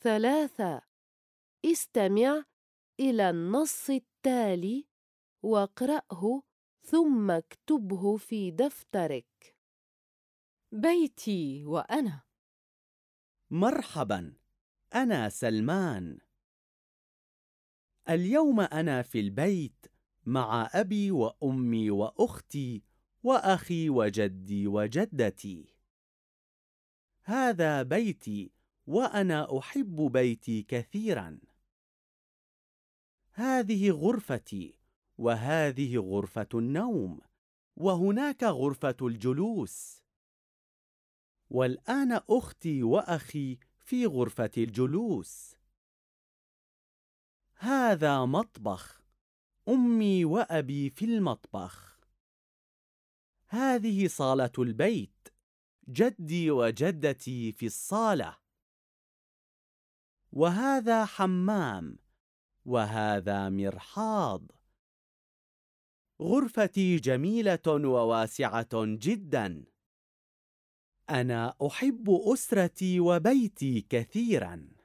ثلاثة. استمع إلى النص التالي واقرأه ثم اكتبه في دفترك. بيتي وأنا. مرحبا أنا سلمان. اليوم أنا في البيت مع أبي وأمي وأختي وأخي وجدي وجدتي. هذا بيتي وأنا أحب بيتي كثيرا. هذه غرفتي وهذه غرفة النوم وهناك غرفة الجلوس. والآن أختي وأخي في غرفة الجلوس. هذا مطبخ. أمي وأبي في المطبخ. هذه صالة البيت. جدي وجدتي في الصالة. وهذا حمام وهذا مرحاض. غرفتي جميلة وواسعة جدا. أنا أحب أسرتي وبيتي كثيراً.